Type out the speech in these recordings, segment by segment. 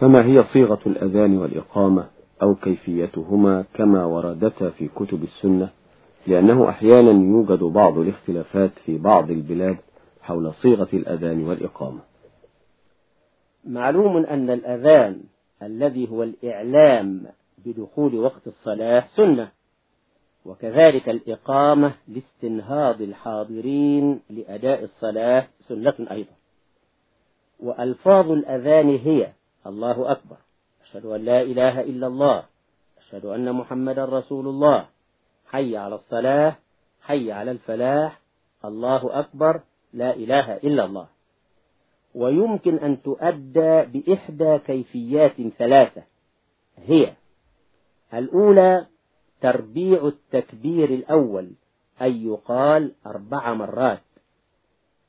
فما هي صيغة الأذان والإقامة أو كيفيتهما كما وردتا في كتب السنة؟ لأنه أحيانا يوجد بعض الاختلافات في بعض البلاد حول صيغة الأذان والإقامة. معلوم أن الأذان الذي هو الإعلام بدخول وقت الصلاة سنة وكذلك الإقامة لاستنهاض الحاضرين لأداء الصلاة سنة أيضا. وألفاظ الأذان هي الله أكبر. أشهد أن لا إله إلا الله. أشهد أن محمد رسول الله. حي على الصلاة حي على الفلاح. الله أكبر. لا إله إلا الله. ويمكن أن تؤدى بإحدى كيفيات ثلاثة. هي الأولى تربيع التكبير الأول أي يقال أربع مرات.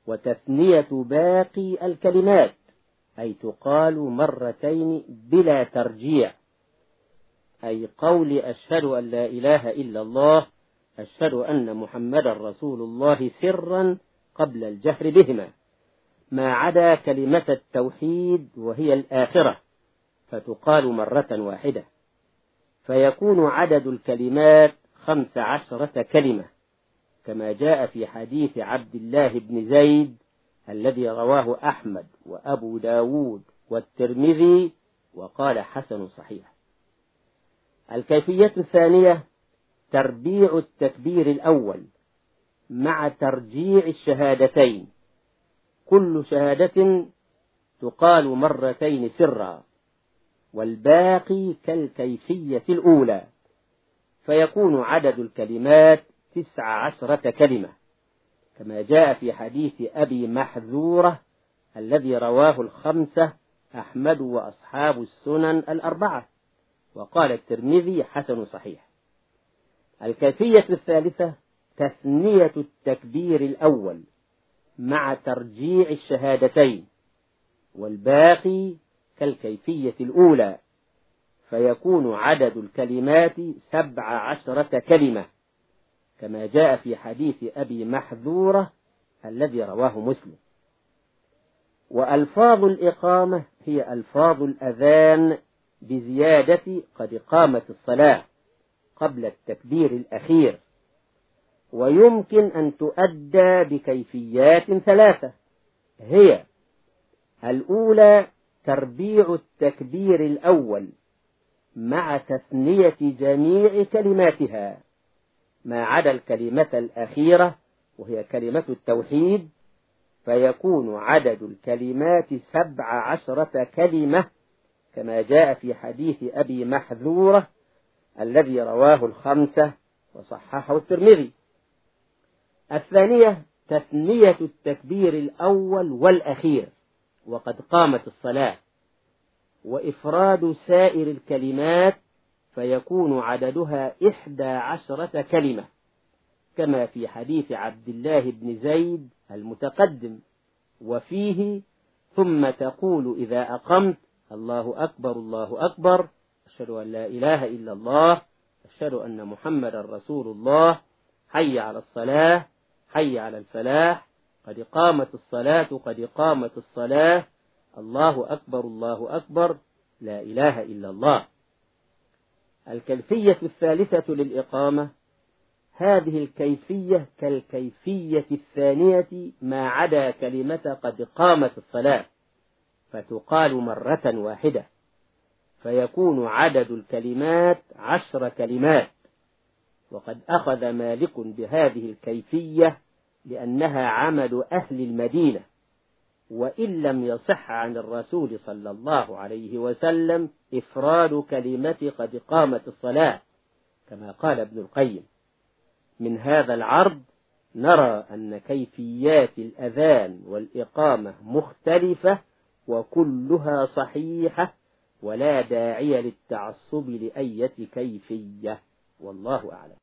وتثنية باقي الكلمات. أي تقال مرتين بلا ترجيع. أي قول أشهد أن لا إله إلا الله أشهد أن محمد رسول الله سرا قبل الجهر بهما. ما عدا كلمة التوحيد وهي الآخرة فتقال مرة واحدة. فيكون عدد الكلمات خمس عشرة كلمة كما جاء في حديث عبد الله بن زيد الذي رواه أحمد وأبو داود والترمذي وقال حسن صحيح. الكيفية الثانية تربيع التكبير الأول مع ترجيع الشهادتين. كل شهادة تقال مرتين سرا والباقي كالكيفية الأولى فيكون عدد الكلمات تسع عشرة كلمة. كما جاء في حديث أبي محذورة الذي رواه الخمسة أحمد وأصحاب السنن الأربعة وقال الترمذي حسن صحيح. الكيفية الثالثة تثنية التكبير الأول مع ترجيع الشهادتين والباقي كالكيفية الأولى فيكون عدد الكلمات سبع عشرة كلمة. كما جاء في حديث أبي محذورة الذي رواه مسلم. وألفاظ الإقامة هي ألفاظ الأذان بزيادة قد قامت الصلاة قبل التكبير الأخير. ويمكن أن تؤدى بكيفيات ثلاثة. هي الأولى تربيع التكبير الأول مع تثنية جميع كلماتها. ما عدا الكلمة الأخيرة وهي كلمة التوحيد فيكون عدد الكلمات سبع عشرة كلمة كما جاء في حديث أبي محذورة الذي رواه الخمسة وصححه الترمذي. الثانية تثنية التكبير الأول والأخير وقد قامت الصلاة وإفراد سائر الكلمات فيكون عددها إحدى عشرة كلمة كما في حديث عبد الله بن زيد المتقدم. وفيه ثم تقول إذا أقمت الله أكبر الله أكبر أشهد أن لا إله إلا الله أشهد أن محمد رسول الله حي على الصلاة حي على الفلاح قد قامت الصلاة قد قامت الصلاة الله أكبر الله أكبر لا إله إلا الله. الكيفية الثالثة للإقامة هذه الكيفية كالكيفية الثانية ما عدا كلمة قد قامت الصلاة فتقال مرة واحدة فيكون عدد الكلمات عشر كلمات وقد أخذ مالك بهذه الكيفية لأنها عمل أهل المدينة. وإن لم يصح عن الرسول صلى الله عليه وسلم إفراد كلمة قد قامت الصلاة كما قال ابن القيم. من هذا العرض نرى أن كيفيات الأذان والإقامة مختلفة وكلها صحيحة ولا داعي للتعصب لأية كيفية. والله أعلم.